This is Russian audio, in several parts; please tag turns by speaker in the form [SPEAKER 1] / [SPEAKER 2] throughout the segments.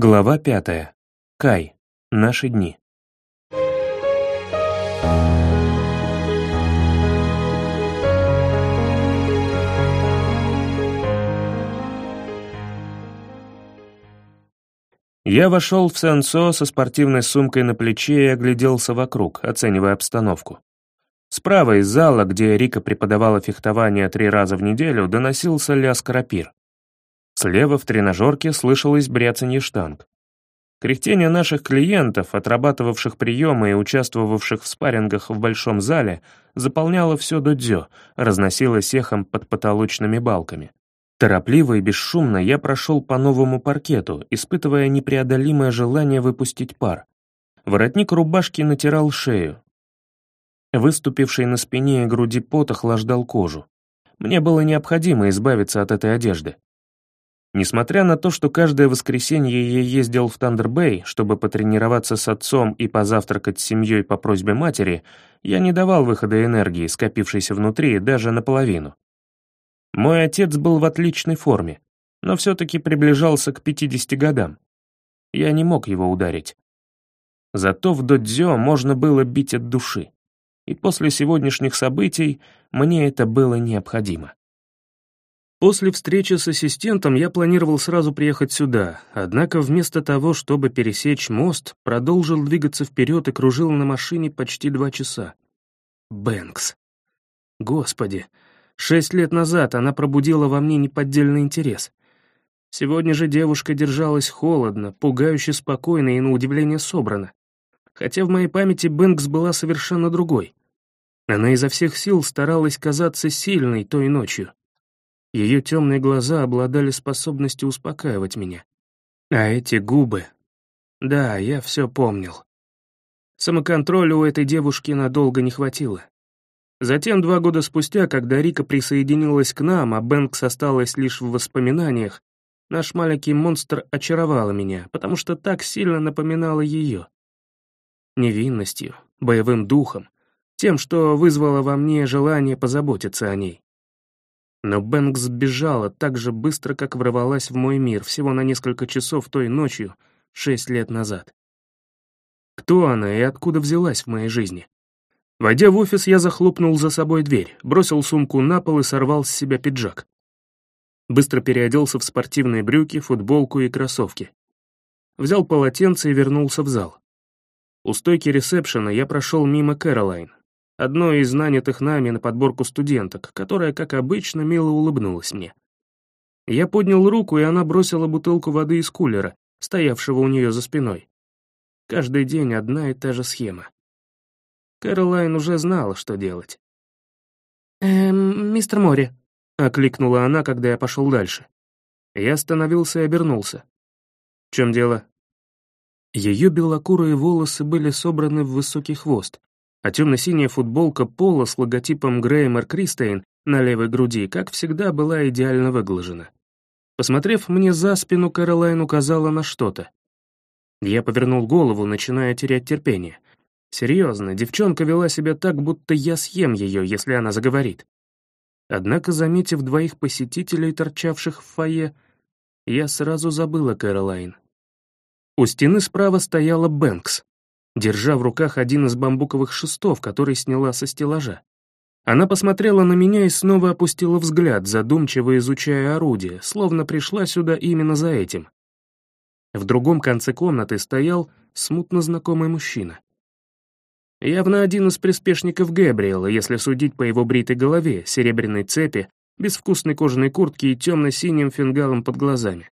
[SPEAKER 1] Глава пятая. Кай. Наши дни. Я вошел в Сенсо со спортивной сумкой на плече и огляделся вокруг, оценивая обстановку. Справа из зала, где Рика преподавала фехтование три раза в неделю, доносился лязг рапир. Слева в тренажерке слышалось бряцанье штанг. Кряхтение наших клиентов, отрабатывавших приемы и участвовавших в спаррингах в большом зале, заполняло все додзё, разносилось эхом под потолочными балками. Торопливо и бесшумно я прошел по новому паркету, испытывая непреодолимое желание выпустить пар. Воротник рубашки натирал шею. Выступивший на спине и груди пот охлаждал кожу. Мне было необходимо избавиться от этой одежды. Несмотря на то, что каждое воскресенье я ездил в Тандер-Бэй, чтобы потренироваться с отцом и позавтракать с семьей по просьбе матери, я не давал выхода энергии, скопившейся внутри, даже наполовину. Мой отец был в отличной форме, но все-таки приближался к 50 годам. Я не мог его ударить. Зато в додзё можно было бить от души. И после сегодняшних событий мне это было необходимо. После встречи с ассистентом я планировал сразу приехать сюда, однако вместо того, чтобы пересечь мост, продолжил двигаться вперед и кружил на машине почти два часа. Бэнкс. Господи, Шесть лет назад она пробудила во мне неподдельный интерес. Сегодня же девушка держалась холодно, пугающе спокойно и, на удивление, собрана. Хотя в моей памяти Бэнкс была совершенно другой. Она изо всех сил старалась казаться сильной той ночью. Ее темные глаза обладали способностью успокаивать меня. А эти губы... Да, я все помнил. Самоконтроля у этой девушки надолго не хватило. Затем, два года спустя, когда Рика присоединилась к нам, а Бэнкс осталась лишь в воспоминаниях, наш маленький монстр очаровала меня, потому что так сильно напоминала ее. Невинностью, боевым духом, тем, что вызвало во мне желание позаботиться о ней. Но Бэнкс сбежала так же быстро, как ворвалась в мой мир всего на несколько часов той ночью, шесть лет назад. Кто она и откуда взялась в моей жизни? Войдя в офис, я захлопнул за собой дверь, бросил сумку на пол и сорвал с себя пиджак. Быстро переоделся в спортивные брюки, футболку и кроссовки. Взял полотенце и вернулся в зал. У стойки ресепшена я прошел мимо Кэролайн, одной из нанятых нами на подборку студенток, которая, как обычно, мило улыбнулась мне. Я поднял руку, и она бросила бутылку воды из кулера, стоявшего у нее за спиной. Каждый день одна и та же схема. Кэролайн уже знала, что делать. «Эм, мистер Мори», — окликнула она, когда я пошел дальше. Я остановился и обернулся. «В чем дело?» Ее белокурые волосы были собраны в высокий хвост, а темно-синяя футболка пола с логотипом Греймер Кристейн на левой груди, как всегда, была идеально выглажена. Посмотрев мне за спину, Кэролайн указала на что-то. Я повернул голову, начиная терять терпение. Серьезно, девчонка вела себя так, будто я съем ее, если она заговорит. Однако, заметив двоих посетителей, торчавших в фойе, я сразу забыла Кэролайн. У стены справа стояла Бэнкс, держа в руках один из бамбуковых шестов, который сняла со стеллажа. Она посмотрела на меня и снова опустила взгляд, задумчиво изучая орудие, словно пришла сюда именно за этим. В другом конце комнаты стоял смутно знакомый мужчина. Явно один из приспешников Гэбриэла, если судить по его бритой голове, серебряной цепи, безвкусной кожаной куртке и темно-синим фингалом под глазами.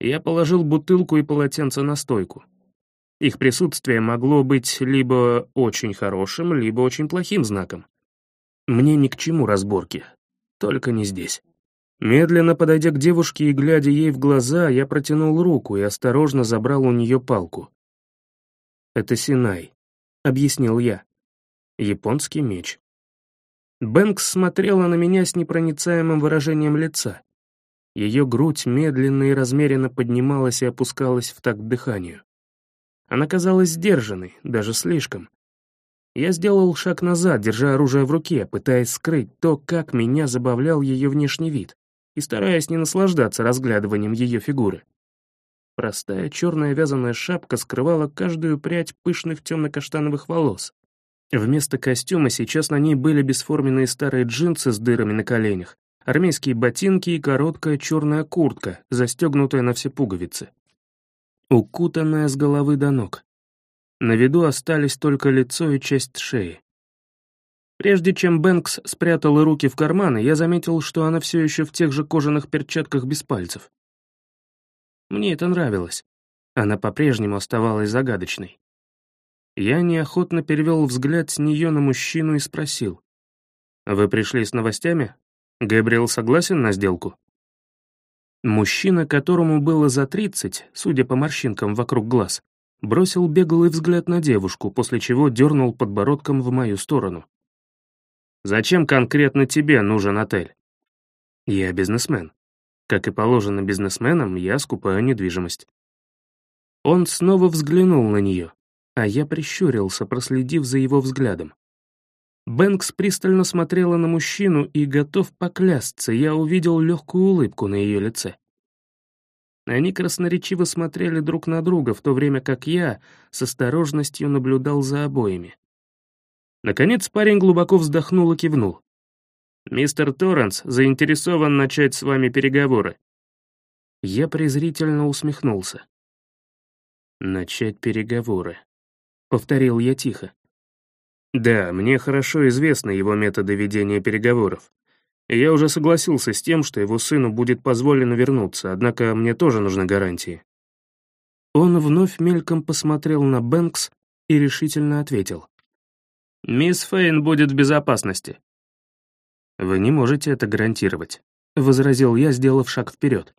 [SPEAKER 1] Я положил бутылку и полотенце на стойку. Их присутствие могло быть либо очень хорошим, либо очень плохим знаком. Мне ни к чему разборки, только не здесь. Медленно подойдя к девушке и глядя ей в глаза, я протянул руку и осторожно забрал у нее палку. Это Синай. — объяснил я. «Японский меч». Бэнкс смотрела на меня с непроницаемым выражением лица. Ее грудь медленно и размеренно поднималась и опускалась в такт дыханию. Она казалась сдержанной, даже слишком. Я сделал шаг назад, держа оружие в руке, пытаясь скрыть то, как меня забавлял ее внешний вид, и стараясь не наслаждаться разглядыванием ее фигуры. Простая черная вязаная шапка скрывала каждую прядь пышных темно-каштановых волос. Вместо костюма сейчас на ней были бесформенные старые джинсы с дырами на коленях, армейские ботинки и короткая черная куртка, застегнутая на все пуговицы. Укутанная с головы до ног. На виду остались только лицо и часть шеи. Прежде чем Бэнкс спрятала руки в карманы, я заметил, что она все еще в тех же кожаных перчатках без пальцев. Мне это нравилось. Она по-прежнему оставалась загадочной. Я неохотно перевел взгляд с нее на мужчину и спросил. «Вы пришли с новостями? Габриэл согласен на сделку?» Мужчина, которому было за тридцать, судя по морщинкам вокруг глаз, бросил беглый взгляд на девушку, после чего дернул подбородком в мою сторону. «Зачем конкретно тебе нужен отель?» «Я бизнесмен. Как и положено бизнесменам, я скупаю недвижимость. Он снова взглянул на нее, а я прищурился, проследив за его взглядом. Бэнкс пристально смотрела на мужчину и, готов поклясться, я увидел легкую улыбку на ее лице. Они красноречиво смотрели друг на друга, в то время как я с осторожностью наблюдал за обоими. Наконец парень глубоко вздохнул и кивнул. Мистер Торренс заинтересован начать с вами переговоры». Я презрительно усмехнулся. «Начать переговоры», — повторил я тихо. «Да, мне хорошо известны его методы ведения переговоров. я уже согласился с тем, что его сыну будет позволено вернуться, однако мне тоже нужны гарантии». Он вновь мельком посмотрел на Бэнкс и решительно ответил. «Мисс Фейн будет в безопасности. «Вы не можете это гарантировать», — возразил я, сделав шаг вперед.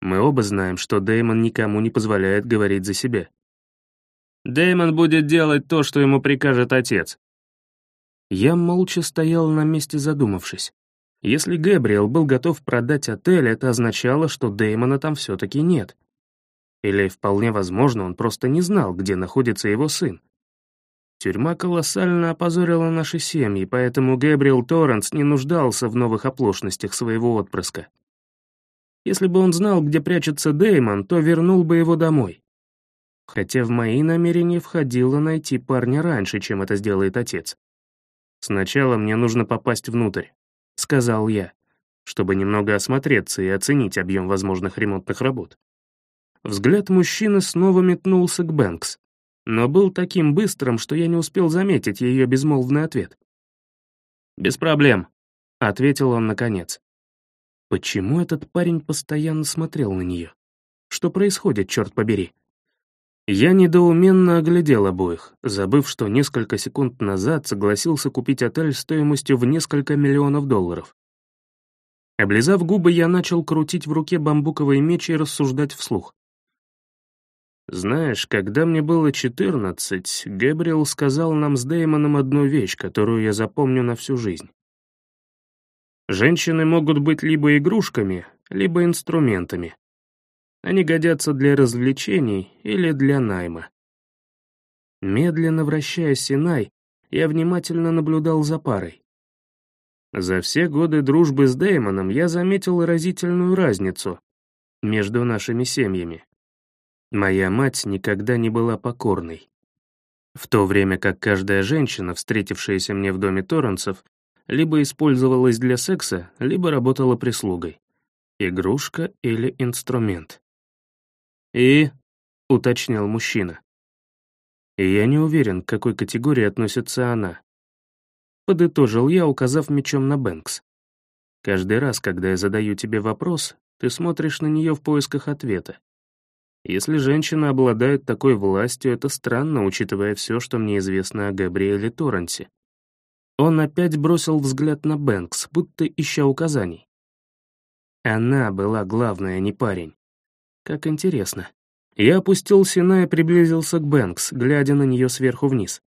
[SPEAKER 1] «Мы оба знаем, что Дэймон никому не позволяет говорить за себя». «Дэймон будет делать то, что ему прикажет отец». Я молча стоял на месте, задумавшись. Если Гэбриэл был готов продать отель, это означало, что Дэймона там все-таки нет. Или, вполне возможно, он просто не знал, где находится его сын. Тюрьма колоссально опозорила наши семьи, поэтому Гэбриэл Торренс не нуждался в новых оплошностях своего отпрыска. Если бы он знал, где прячется Дэймон, то вернул бы его домой. Хотя в мои намерения входило найти парня раньше, чем это сделает отец. «Сначала мне нужно попасть внутрь», — сказал я, чтобы немного осмотреться и оценить объем возможных ремонтных работ. Взгляд мужчины снова метнулся к Бэнкс но был таким быстрым, что я не успел заметить ее безмолвный ответ. «Без проблем», — ответил он наконец. Почему этот парень постоянно смотрел на нее? Что происходит, черт побери? Я недоуменно оглядел обоих, забыв, что несколько секунд назад согласился купить отель стоимостью в несколько миллионов долларов. Облизав губы, я начал крутить в руке бамбуковый меч и рассуждать вслух. Знаешь, когда мне было 14, Гэбриэл сказал нам с Дэймоном одну вещь, которую я запомню на всю жизнь. Женщины могут быть либо игрушками, либо инструментами. Они годятся для развлечений или для найма. Медленно вращая Синай, я внимательно наблюдал за парой. За все годы дружбы с Дэймоном я заметил разительную разницу между нашими семьями. Моя мать никогда не была покорной. В то время как каждая женщина, встретившаяся мне в доме Торренсов, либо использовалась для секса, либо работала прислугой. Игрушка или инструмент. «И?» — уточнил мужчина. Я не уверен, к какой категории относится она. Подытожил я, указав мечом на Бэнкс. Каждый раз, когда я задаю тебе вопрос, ты смотришь на нее в поисках ответа. Если женщина обладает такой властью, это странно, учитывая все, что мне известно о Габриэле Торренсе. Он опять бросил взгляд на Бэнкс, будто ища указаний. Она была главная, не парень. Как интересно. Я опустил Сина и приблизился к Бэнкс, глядя на нее сверху вниз.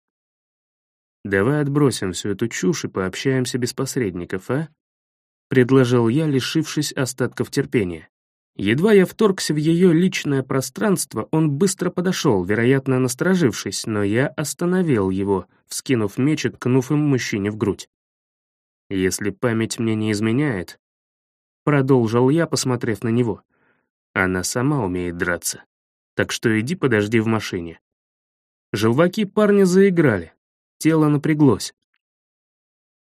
[SPEAKER 1] «Давай отбросим всю эту чушь и пообщаемся без посредников, а?» — предложил я, лишившись остатков терпения. Едва я вторгся в ее личное пространство, он быстро подошел, вероятно, насторожившись, но я остановил его, вскинув меч и ткнув им мужчине в грудь. «Если память мне не изменяет», — продолжил я, посмотрев на него, — «она сама умеет драться». Так что иди подожди в машине». Желваки парня заиграли, тело напряглось.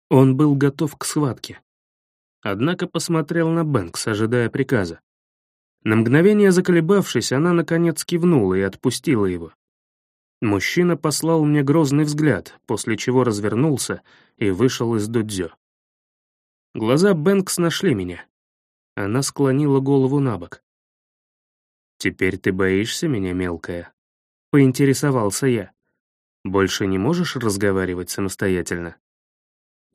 [SPEAKER 1] Он был готов к схватке. Однако посмотрел на Бэнкс, ожидая приказа. На мгновение заколебавшись, она наконец кивнула и отпустила его. Мужчина послал мне грозный взгляд, после чего развернулся и вышел из дудзё. Глаза Бэнкс нашли меня. Она склонила голову на бок. «Теперь ты боишься меня, мелкая?» — поинтересовался я. «Больше не можешь разговаривать самостоятельно?»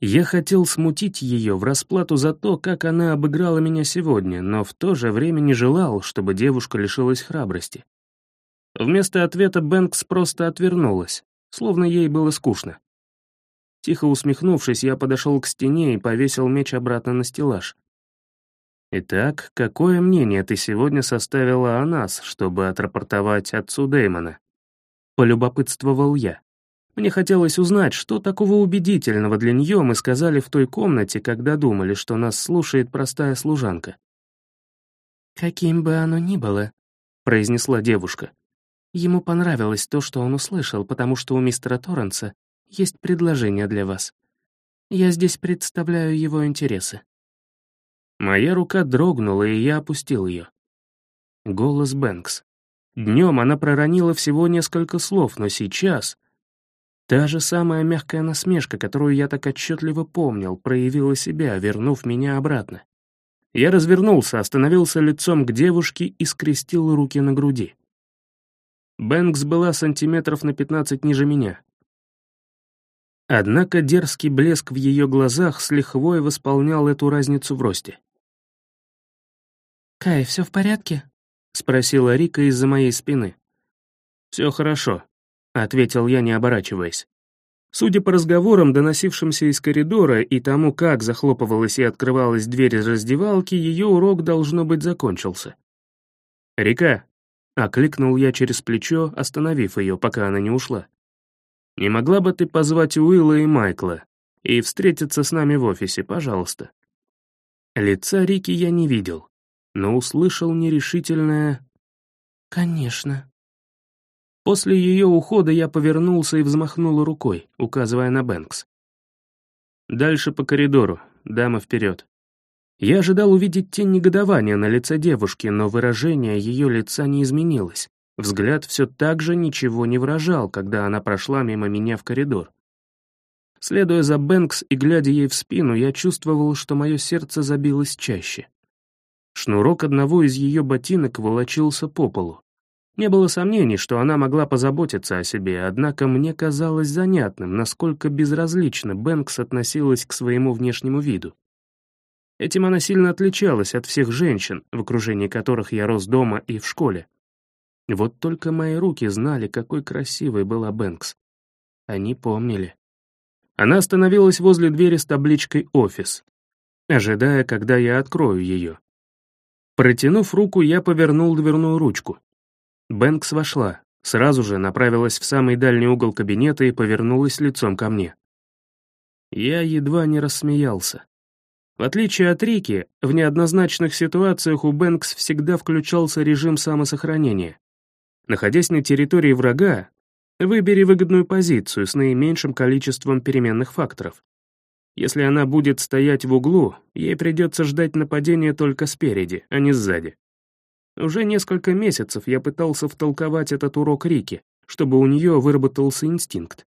[SPEAKER 1] Я хотел смутить ее в расплату за то, как она обыграла меня сегодня, но в то же время не желал, чтобы девушка лишилась храбрости. Вместо ответа Бэнкс просто отвернулась, словно ей было скучно. Тихо усмехнувшись, я подошел к стене и повесил меч обратно на стеллаж. «Итак, какое мнение ты сегодня составила о нас, чтобы отрапортовать отцу Дэймона?» Полюбопытствовал я. Мне хотелось узнать, что такого убедительного для нее мы сказали в той комнате, когда думали, что нас слушает простая служанка. «Каким бы оно ни было», — произнесла девушка. Ему понравилось то, что он услышал, потому что у мистера Торренса есть предложение для вас. Я здесь представляю его интересы». Моя рука дрогнула, и я опустил ее. Голос Бэнкс. Днем она проронила всего несколько слов, но сейчас... Та же самая мягкая насмешка, которую я так отчетливо помнил, проявила себя, вернув меня обратно. Я развернулся, остановился лицом к девушке и скрестил руки на груди. Бэнкс была сантиметров на пятнадцать ниже меня. Однако дерзкий блеск в ее глазах с лихвой восполнял эту разницу в росте. «Кай, все в порядке?» — спросила Рика из-за моей спины. «Все хорошо», — ответил я, не оборачиваясь. Судя по разговорам, доносившимся из коридора, и тому, как захлопывалась и открывалась дверь из раздевалки, ее урок, должно быть, закончился. «Река!» — окликнул я через плечо, остановив ее, пока она не ушла. «Не могла бы ты позвать Уилла и Майкла и встретиться с нами в офисе, пожалуйста?» Лица Рики я не видел, но услышал нерешительное «Конечно». После ее ухода я повернулся и взмахнул рукой, указывая на Бэнкс. «Дальше по коридору, дама вперед». Я ожидал увидеть тень негодования на лице девушки, но выражение ее лица не изменилось. Взгляд все так же ничего не выражал, когда она прошла мимо меня в коридор. Следуя за Бэнкс и глядя ей в спину, я чувствовал, что мое сердце забилось чаще. Шнурок одного из ее ботинок волочился по полу. Не было сомнений, что она могла позаботиться о себе, однако мне казалось занятным, насколько безразлично Бэнкс относилась к своему внешнему виду. Этим она сильно отличалась от всех женщин, в окружении которых я рос дома и в школе. Вот только мои руки знали, какой красивой была Бэнкс. Они помнили. Она остановилась возле двери с табличкой «Офис», ожидая, когда я открою ее. Протянув руку, я повернул дверную ручку. Бэнкс вошла, сразу же направилась в самый дальний угол кабинета и повернулась лицом ко мне. Я едва не рассмеялся. В отличие от Рики, в неоднозначных ситуациях у Бэнкс всегда включался режим самосохранения. Находясь на территории врага, выбери выгодную позицию с наименьшим количеством переменных факторов. Если она будет стоять в углу, ей придется ждать нападения только спереди, а не сзади. Уже несколько месяцев я пытался втолковать этот урок Рике, чтобы у нее выработался инстинкт.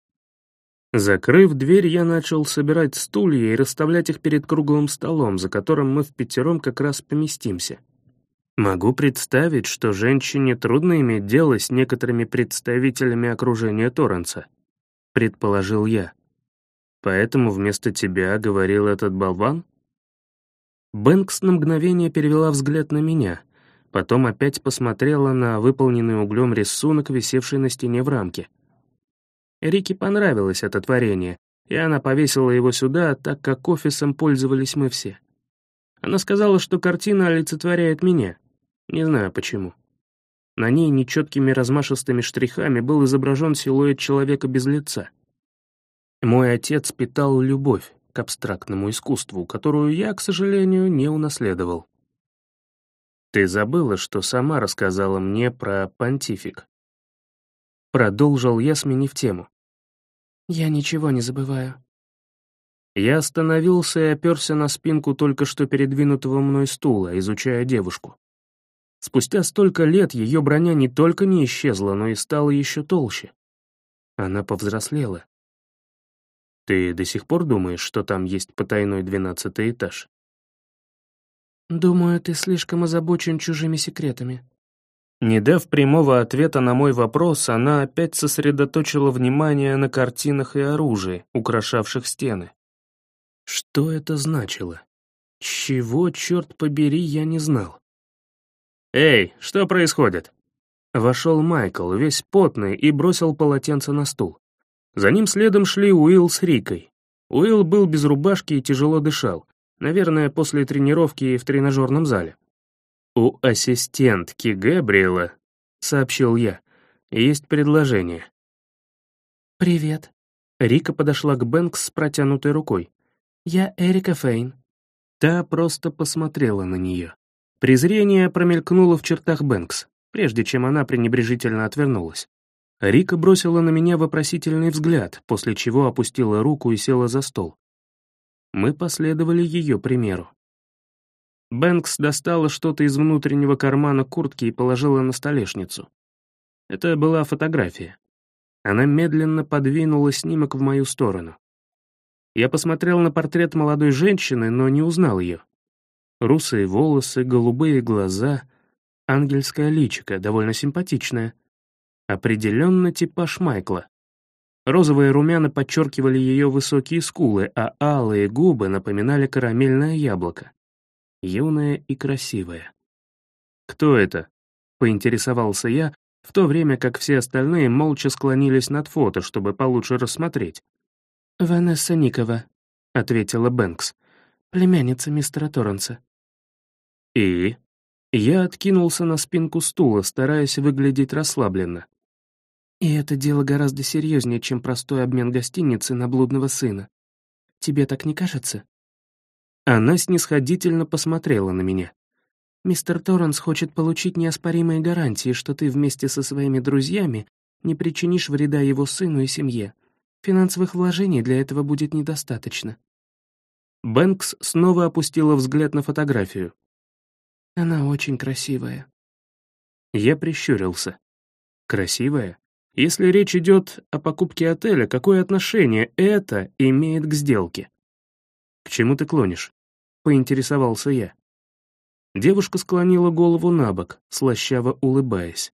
[SPEAKER 1] Закрыв дверь, я начал собирать стулья и расставлять их перед круглым столом, за которым мы в пятером как раз поместимся. Могу представить, что женщине трудно иметь дело с некоторыми представителями окружения Торренса, предположил я. Поэтому вместо тебя говорил этот болван? Бэнкс на мгновение перевела взгляд на меня, потом опять посмотрела на выполненный углем рисунок, висевший на стене в рамке. Рике понравилось это творение, и она повесила его сюда, так как офисом пользовались мы все. Она сказала, что картина олицетворяет меня. Не знаю почему. На ней нечеткими размашистыми штрихами был изображен силуэт человека без лица. Мой отец питал любовь к абстрактному искусству, которую я, к сожалению, не унаследовал. Ты забыла, что сама рассказала мне про понтифик. Продолжил я, сменив тему.
[SPEAKER 2] Я ничего не забываю.
[SPEAKER 1] Я остановился и оперся на спинку только что передвинутого мной стула, изучая девушку. Спустя столько лет ее броня не только не исчезла, но и стала еще толще. Она повзрослела. Ты до сих пор думаешь, что там есть потайной двенадцатый этаж?
[SPEAKER 2] Думаю, ты слишком озабочен чужими секретами.
[SPEAKER 1] Не дав прямого ответа на мой вопрос, она опять сосредоточила внимание на картинах и оружии, украшавших стены. Что это значило? Чего, черт побери, я не знал. «Эй, что происходит?» Вошел Майкл, весь потный, и бросил полотенце на стул. За ним следом шли Уилл с Рикой. Уилл был без рубашки и тяжело дышал, наверное, после тренировки в тренажерном зале. «У ассистентки Гэбриэла», — сообщил я, — «есть предложение».
[SPEAKER 2] «Привет».
[SPEAKER 1] Рика подошла к Бэнкс с протянутой рукой.
[SPEAKER 2] «Я Эрика Фейн».
[SPEAKER 1] Та просто посмотрела на нее. Презрение промелькнуло в чертах Бэнкс, прежде чем она пренебрежительно отвернулась. Рика бросила на меня вопросительный взгляд, после чего опустила руку и села за стол. Мы последовали ее примеру. Бэнкс достала что-то из внутреннего кармана куртки и положила на столешницу. Это была фотография. Она медленно подвинула снимок в мою сторону. Я посмотрел на портрет молодой женщины, но не узнал ее. Русые волосы, голубые глаза, ангельское личико, довольно симпатичное. Определенно типаж Майкла. Розовые румяна подчеркивали ее высокие скулы, а алые губы напоминали карамельное яблоко. Юная и красивая. «Кто это?» — поинтересовался я, в то время как все остальные молча склонились над фото, чтобы получше рассмотреть.
[SPEAKER 2] «Ванесса Никова», — ответила Бэнкс, племянница мистера Торренса.
[SPEAKER 1] «И?» Я откинулся на спинку стула, стараясь выглядеть расслабленно.
[SPEAKER 2] «И это дело гораздо серьезнее, чем простой обмен гостиницы на блудного сына. Тебе так не кажется?»
[SPEAKER 1] Она снисходительно посмотрела на меня.
[SPEAKER 2] «Мистер Торренс хочет получить неоспоримые гарантии, что ты вместе со своими друзьями не причинишь вреда его сыну и семье. Финансовых вложений для этого будет недостаточно.
[SPEAKER 1] Бэнкс снова опустила взгляд на фотографию.
[SPEAKER 2] Она очень красивая.
[SPEAKER 1] Я прищурился. Красивая? Если речь идет о покупке отеля, какое отношение это имеет к сделке? К чему ты клонишь? Поинтересовался я. Девушка склонила голову на бок, слащаво улыбаясь.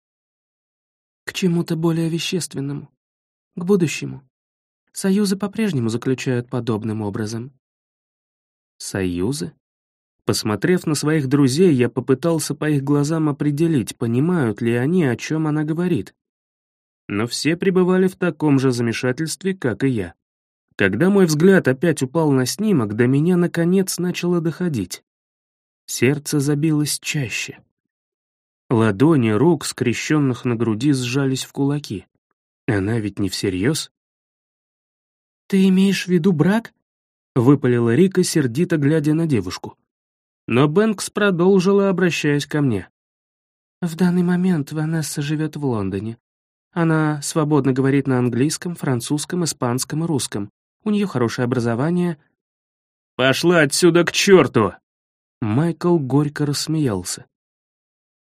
[SPEAKER 2] К чему-то более вещественному. К будущему. Союзы по-прежнему заключают подобным образом.
[SPEAKER 1] Союзы? Посмотрев на своих друзей, я попытался по их глазам определить, понимают ли они, о чем она говорит. Но все пребывали в таком же замешательстве, как и я. Когда мой взгляд опять упал на снимок, до меня наконец начало доходить. Сердце забилось чаще. Ладони рук, скрещенных на груди, сжались в кулаки. Она ведь не всерьез?
[SPEAKER 2] «Ты имеешь в виду брак?»
[SPEAKER 1] — выпалила Рика, сердито глядя на девушку. Но Бэнкс продолжила, обращаясь ко мне.
[SPEAKER 2] «В данный момент Ванесса живет в Лондоне. Она свободно говорит на английском, французском, испанском и русском. У нее хорошее образование».
[SPEAKER 1] «Пошла отсюда к черту!» Майкл горько рассмеялся.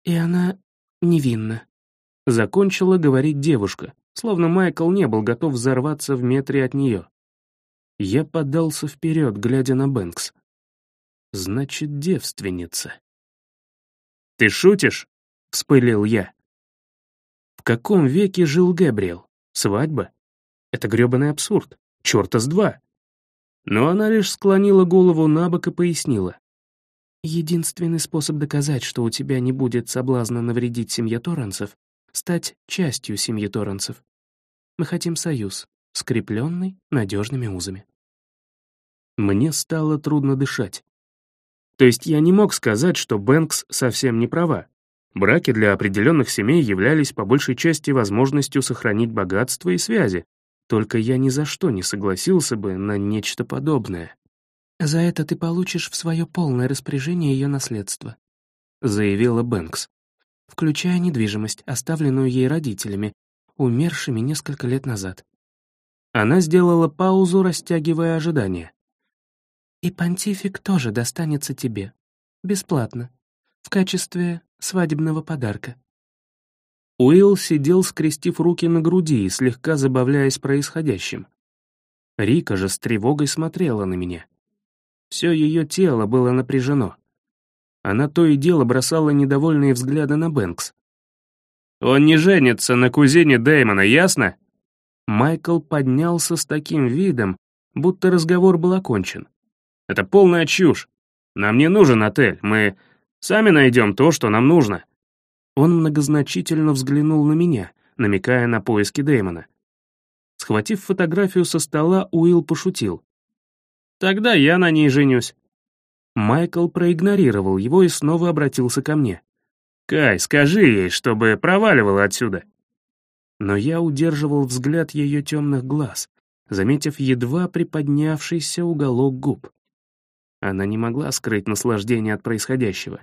[SPEAKER 2] «И она невинна», —
[SPEAKER 1] закончила говорить девушка, словно Майкл не был готов взорваться в метре от нее. Я подался вперед, глядя на Бэнкс. Значит, девственница. «Ты шутишь?» — вспылил я. В каком веке жил Гэбриэл? Свадьба? Это грёбаный абсурд. Чёрта с два. Но она лишь склонила голову на бок и пояснила.
[SPEAKER 2] Единственный способ доказать, что у тебя не будет соблазна навредить семье Торренсов, стать частью семьи Торренсов. Мы хотим союз, скрепленный надежными узами.
[SPEAKER 1] Мне стало трудно дышать. То есть я не мог сказать, что Бэнкс совсем не права. Браки для определенных семей являлись по большей части возможностью сохранить богатство и связи, только я ни за что не согласился бы на нечто подобное.
[SPEAKER 2] За это ты получишь в свое полное распоряжение ее наследство. — заявила Бэнкс. «Включая недвижимость, оставленную ей родителями, умершими несколько лет назад». Она сделала паузу, растягивая ожидание. «И понтифик тоже достанется тебе. Бесплатно. В качестве свадебного подарка».
[SPEAKER 1] Уилл сидел, скрестив руки на груди и слегка забавляясь происходящим. Рика же с тревогой смотрела на меня. Все ее тело было напряжено. Она то и дело бросала недовольные взгляды на Бэнкс. «Он не женится на кузине Дэймона, ясно?» Майкл поднялся с таким видом, будто разговор был окончен. «Это полная чушь. Нам не нужен отель, мы сами найдем то, что нам нужно». Он многозначительно взглянул на меня, намекая на поиски Дэймона. Схватив фотографию со стола, Уилл пошутил. «Тогда я на ней женюсь». Майкл проигнорировал его и снова обратился ко мне. «Кай, скажи ей, чтобы проваливала отсюда». Но я удерживал взгляд ее темных глаз, заметив едва приподнявшийся уголок губ. Она не могла скрыть наслаждение от происходящего.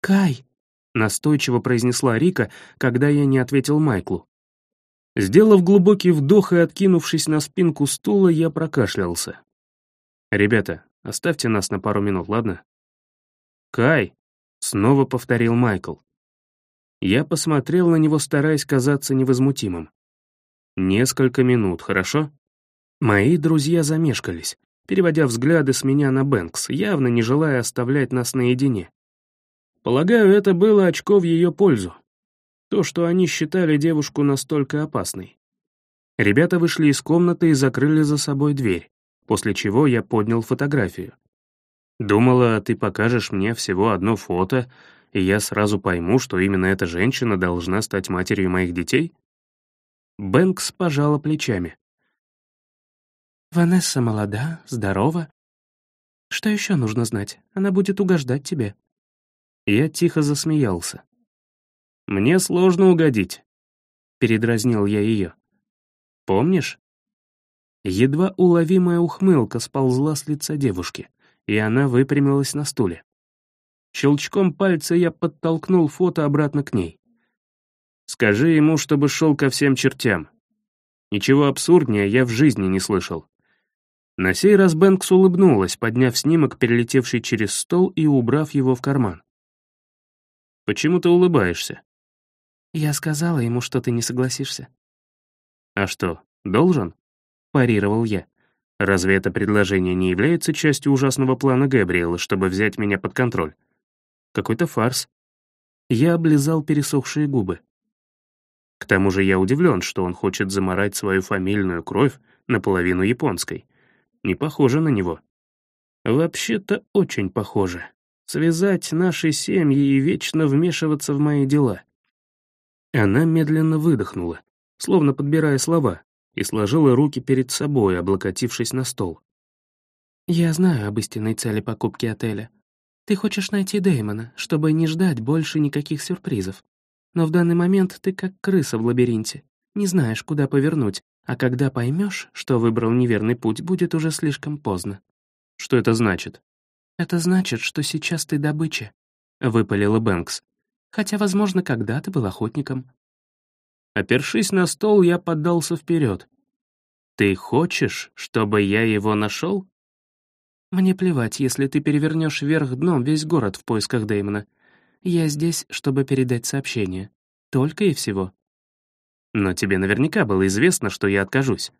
[SPEAKER 2] «Кай!» — настойчиво произнесла Рика, когда я не ответил Майклу.
[SPEAKER 1] Сделав глубокий вдох и откинувшись на спинку стула, я прокашлялся. «Ребята, оставьте нас на пару минут, ладно?» «Кай!» — снова повторил Майкл. Я посмотрел на него, стараясь казаться невозмутимым. «Несколько минут, хорошо?» Мои друзья замешкались, переводя взгляды с меня на Бэнкс, явно не желая оставлять нас наедине. Полагаю, это было очко в ее пользу. То, что они считали девушку настолько опасной. Ребята вышли из комнаты и закрыли за собой дверь после чего я поднял фотографию. Думала, ты покажешь мне всего одно фото, и я сразу пойму, что именно эта женщина должна стать матерью моих детей? Бэнкс пожала плечами.
[SPEAKER 2] «Ванесса молода, здорова. Что еще нужно знать? Она будет угождать тебе».
[SPEAKER 1] Я тихо засмеялся. «Мне сложно угодить», — передразнил я ее. «Помнишь, Едва уловимая ухмылка сползла с лица девушки, и она выпрямилась на стуле. Щелчком пальца я подтолкнул фото обратно к ней. «Скажи ему, чтобы шел ко всем чертям. Ничего абсурднее я в жизни не слышал». На сей раз Бэнкс улыбнулась, подняв снимок, перелетевший через стол и убрав его в карман. «Почему ты улыбаешься?»
[SPEAKER 2] «Я сказала ему, что ты не согласишься».
[SPEAKER 1] «А что, должен?» парировал я. Разве это предложение не является частью ужасного плана Габриэла, чтобы взять меня под контроль? Какой-то фарс. Я облизал пересохшие губы. К тому же я удивлен, что он хочет заморать свою фамильную кровь наполовину японской. Не похоже на него. Вообще-то очень похоже. Связать наши семьи и вечно вмешиваться в мои дела. Она медленно выдохнула, словно подбирая слова, и сложила руки перед собой, облокотившись на стол.
[SPEAKER 2] «Я знаю об истинной цели покупки отеля. Ты хочешь найти Дэймона, чтобы не ждать больше никаких сюрпризов. Но в данный момент ты как крыса в лабиринте, не знаешь, куда повернуть, а когда поймешь, что выбрал неверный путь, будет уже слишком поздно».
[SPEAKER 1] «Что это значит?»
[SPEAKER 2] «Это значит, что сейчас ты добыча», — выпалила Бэнкс. «Хотя, возможно, когда ты был охотником.
[SPEAKER 1] Опершись на стол, я поддался вперед. «Ты хочешь, чтобы я его нашел?»
[SPEAKER 2] «Мне плевать, если ты перевернешь вверх дном весь город в поисках Дэймона. Я здесь, чтобы передать сообщение. Только и всего».
[SPEAKER 1] «Но тебе наверняка было известно, что я откажусь».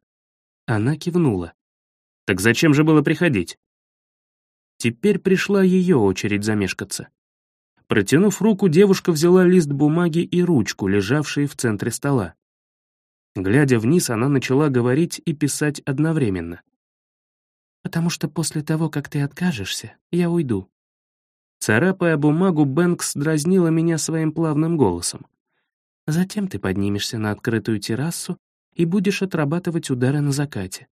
[SPEAKER 2] Она кивнула.
[SPEAKER 1] «Так зачем же было приходить?» Теперь пришла ее очередь замешкаться. Протянув руку, девушка взяла лист бумаги и ручку, лежавшие в центре стола. Глядя вниз, она начала говорить и писать одновременно.
[SPEAKER 2] «Потому что после того, как ты откажешься, я уйду».
[SPEAKER 1] Царапая бумагу, Бэнкс дразнила меня своим плавным голосом.
[SPEAKER 2] «Затем ты поднимешься на открытую террасу и будешь отрабатывать удары на закате.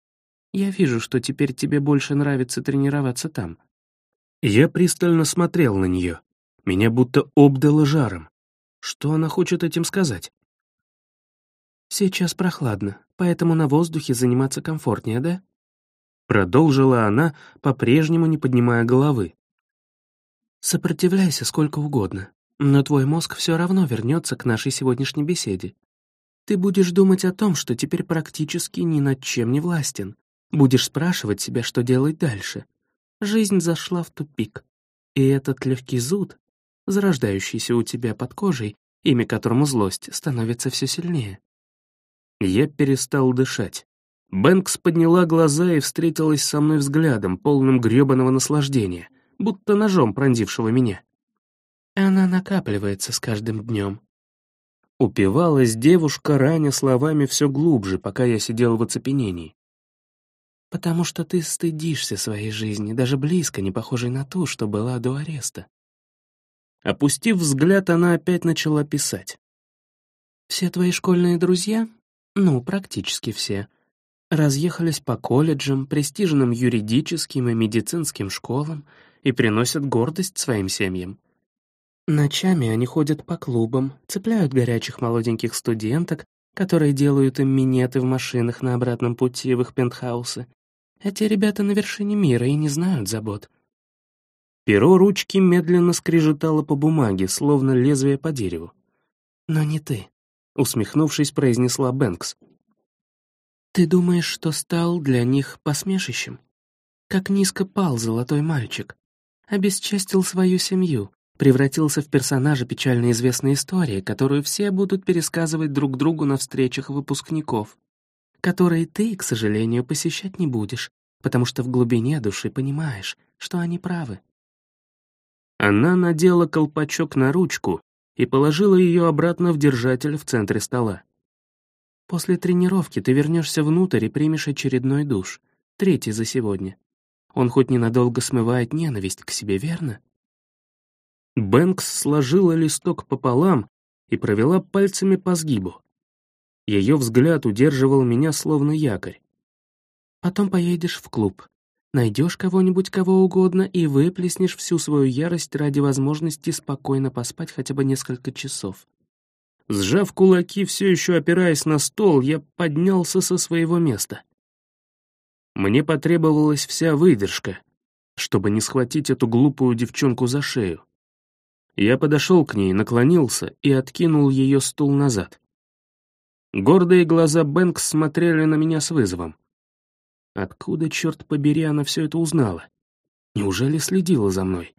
[SPEAKER 2] Я вижу, что теперь тебе больше нравится тренироваться там».
[SPEAKER 1] Я пристально смотрел на нее. Меня будто обдало жаром. Что она хочет этим сказать?
[SPEAKER 2] «Сейчас прохладно, поэтому на воздухе заниматься комфортнее, да?»
[SPEAKER 1] Продолжила она, по-прежнему не поднимая головы.
[SPEAKER 2] Сопротивляйся сколько угодно, но твой мозг все равно вернется к нашей сегодняшней беседе. Ты будешь думать о том, что теперь практически ни над чем не властен. Будешь спрашивать себя, что делать дальше. Жизнь зашла в тупик. И этот легкий зуд, зарождающийся у тебя под кожей, имя которому злость, становится все сильнее.
[SPEAKER 1] Я перестал дышать. Бэнкс подняла глаза и встретилась со мной взглядом, полным грёбаного наслаждения, будто ножом пронзившего меня.
[SPEAKER 2] Она накапливается с каждым днем.
[SPEAKER 1] Упивалась девушка, раня словами все глубже, пока я сидел в оцепенении.
[SPEAKER 2] «Потому что ты стыдишься своей жизни, даже близко не похожей на ту, что была до ареста».
[SPEAKER 1] Опустив взгляд, она опять начала писать.
[SPEAKER 2] «Все твои школьные друзья, ну, практически все, разъехались по колледжам, престижным юридическим и медицинским школам и приносят гордость своим семьям. Ночами они ходят по клубам, цепляют горячих молоденьких студенток, которые делают им минеты в машинах на обратном пути в их пентхаусы. Эти ребята на вершине мира и не знают забот.
[SPEAKER 1] Перо ручки медленно скрежетало по бумаге, словно лезвие по дереву.
[SPEAKER 2] «Но не ты», —
[SPEAKER 1] усмехнувшись, произнесла Бэнкс.
[SPEAKER 2] «Ты думаешь, что стал для них посмешищем? Как низко пал золотой мальчик, обесчестил свою семью, превратился в персонажа печально известной истории, которую все будут пересказывать друг другу на встречах выпускников, которые ты, к сожалению, посещать не будешь, потому что в глубине души понимаешь, что они правы.
[SPEAKER 1] Она надела колпачок на ручку и положила ее обратно в держатель в центре стола.
[SPEAKER 2] После тренировки ты вернешься внутрь и примешь очередной душ, третий за сегодня. Он хоть ненадолго смывает ненависть к себе, верно?
[SPEAKER 1] Бэнкс сложила листок пополам и провела пальцами по сгибу. Ее взгляд удерживал меня словно якорь.
[SPEAKER 2] «Потом поедешь в клуб, найдешь кого-нибудь, кого угодно, и выплеснешь всю свою ярость ради возможности спокойно поспать хотя бы несколько часов».
[SPEAKER 1] Сжав кулаки, все еще опираясь на стол, я поднялся со своего места. Мне потребовалась вся выдержка, чтобы не схватить эту глупую девчонку за шею. Я подошел к ней, наклонился и откинул ее стул назад. Гордые глаза Бэнкс смотрели на меня с вызовом. Откуда, черт побери, она все это узнала? Неужели следила за мной?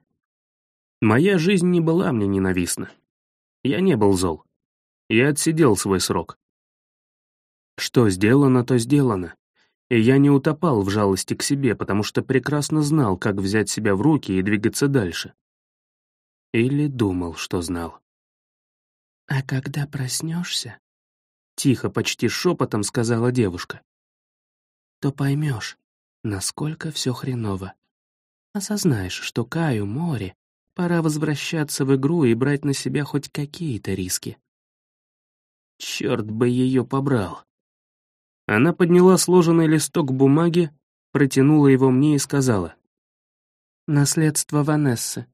[SPEAKER 1] Моя жизнь не была мне ненавистна. Я не был зол. Я отсидел свой срок. Что сделано, то сделано. И я не утопал в жалости к себе, потому что прекрасно знал, как взять себя в руки и двигаться дальше. Или думал, что знал.
[SPEAKER 2] «А когда проснешься, —
[SPEAKER 1] тихо, почти шепотом сказала девушка, —
[SPEAKER 2] то поймешь, насколько все хреново. Осознаешь, что Каю море, пора возвращаться в игру и брать на себя хоть какие-то риски.
[SPEAKER 1] Черт бы ее побрал. Она подняла сложенный листок бумаги, протянула его мне и сказала.
[SPEAKER 2] «Наследство Ванессы.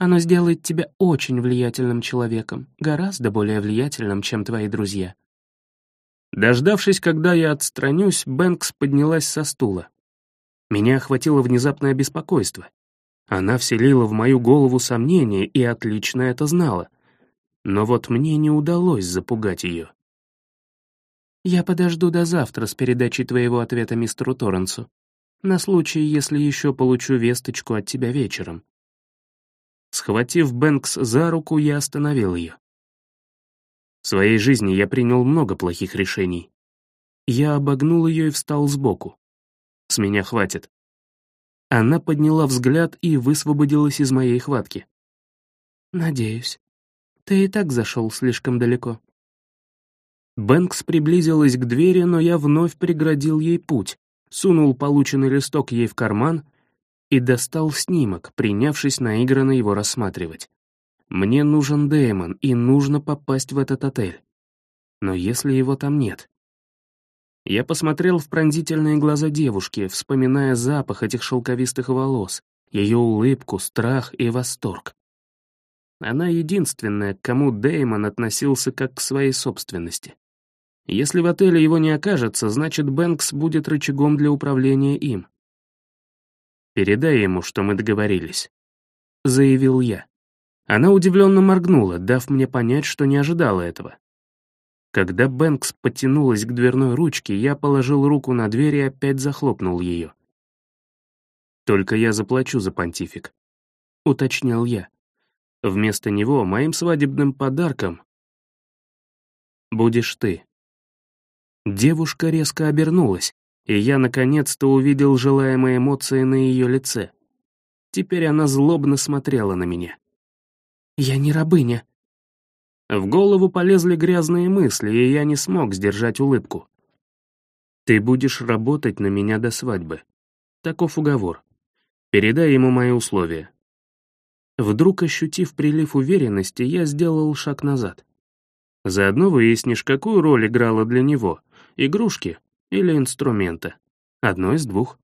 [SPEAKER 2] Оно сделает тебя очень влиятельным человеком, гораздо более влиятельным, чем твои друзья».
[SPEAKER 1] Дождавшись, когда я отстранюсь, Бэнкс поднялась со стула. Меня охватило внезапное беспокойство. Она вселила в мою голову сомнения и отлично это знала. Но вот мне не удалось запугать ее.
[SPEAKER 2] «Я подожду до завтра с передачей твоего ответа мистеру Торренсу, на случай, если еще получу весточку от тебя вечером.
[SPEAKER 1] Схватив Бэнкс за руку, я остановил ее. В своей жизни я принял много плохих решений. Я обогнул ее и встал сбоку. С меня хватит. Она подняла взгляд и высвободилась из моей хватки.
[SPEAKER 2] «Надеюсь. Ты и так зашел слишком далеко».
[SPEAKER 1] Бэнкс приблизилась к двери, но я вновь преградил ей путь, сунул полученный листок ей в карман и достал снимок, принявшись наигранно его рассматривать. Мне нужен Дэймон, и нужно попасть в этот отель. Но если его там нет? Я посмотрел в пронзительные глаза девушки, вспоминая запах этих шелковистых волос, ее улыбку, страх и восторг. Она единственная, к кому Дэймон относился как к своей собственности. Если в отеле его не окажется, значит, Бэнкс будет рычагом для управления им. Передай ему, что мы договорились.
[SPEAKER 2] — заявил я. Она удивленно моргнула, дав мне понять, что не ожидала этого. Когда Бэнкс подтянулась к дверной ручке, я положил руку на дверь и опять захлопнул ее. «Только я заплачу за понтифик», — уточнил я. Вместо него моим свадебным подарком будешь ты. Девушка резко обернулась, и я наконец-то увидел желаемые эмоции на ее лице. Теперь она злобно смотрела на меня. «Я не рабыня». В голову полезли грязные мысли, и я не смог сдержать улыбку. «Ты будешь работать на меня до свадьбы. Таков уговор. Передай ему мои условия». Вдруг ощутив прилив уверенности, я сделал шаг назад. Заодно выяснишь, какую роль играла для него — игрушки или инструмента. Одно из двух.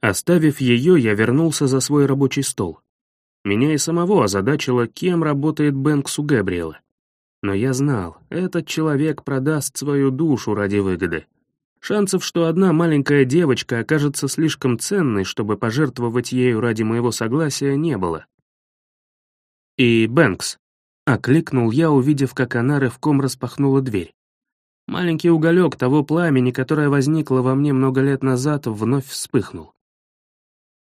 [SPEAKER 2] Оставив ее, я вернулся за свой рабочий стол. Меня и самого озадачило, кем работает Бэнкс у Габриэла. Но я знал, этот человек продаст свою душу ради выгоды. Шансов, что одна маленькая девочка окажется слишком ценной, чтобы пожертвовать ею ради моего согласия, не было. «И Бэнкс», — окликнул я, увидев, как она рывком распахнула дверь. Маленький уголек того пламени, которое возникло во мне много лет назад, вновь вспыхнул.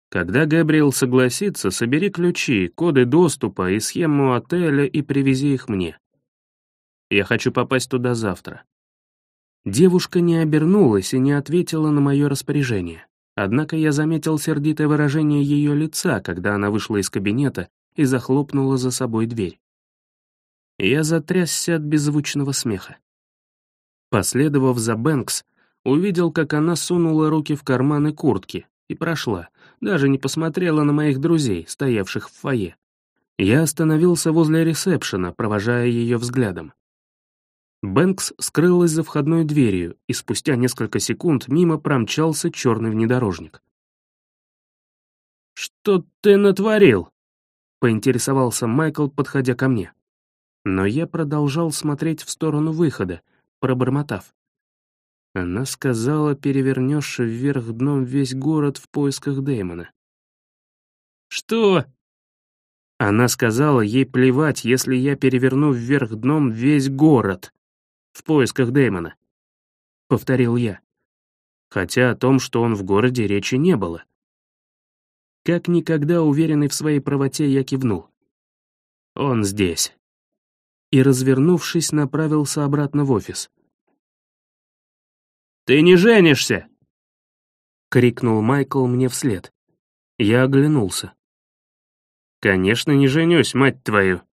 [SPEAKER 2] Когда Габриэл согласится, собери ключи, коды доступа и схему отеля и привези их мне. Я хочу попасть туда завтра. Девушка не обернулась и не ответила на мое распоряжение. Однако я заметил сердитое выражение ее лица, когда она вышла из кабинета и захлопнула за собой дверь. Я затрясся от беззвучного смеха. Последовав за Бэнкс, увидел, как она сунула руки в карманы куртки и прошла, даже не посмотрела на моих друзей, стоявших в фойе. Я остановился возле ресепшена, провожая ее взглядом. Бэнкс скрылась за входной дверью, и спустя несколько секунд мимо промчался черный внедорожник. «Что ты натворил?» — поинтересовался Майкл, подходя ко мне. Но я продолжал смотреть в сторону выхода, пробормотав. Она сказала, перевернешь вверх дном весь город в поисках Дэймона. «Что?» Она сказала, ей плевать, если я переверну вверх дном весь город в поисках Дэймона. Повторил я. Хотя о том, что он в городе, речи не было. Как никогда уверенный в своей правоте, я кивнул. Он здесь. И, развернувшись, направился обратно в офис. «Ты не женишься!» — крикнул Майкл мне вслед. Я оглянулся. «Конечно, не женюсь, мать твою!»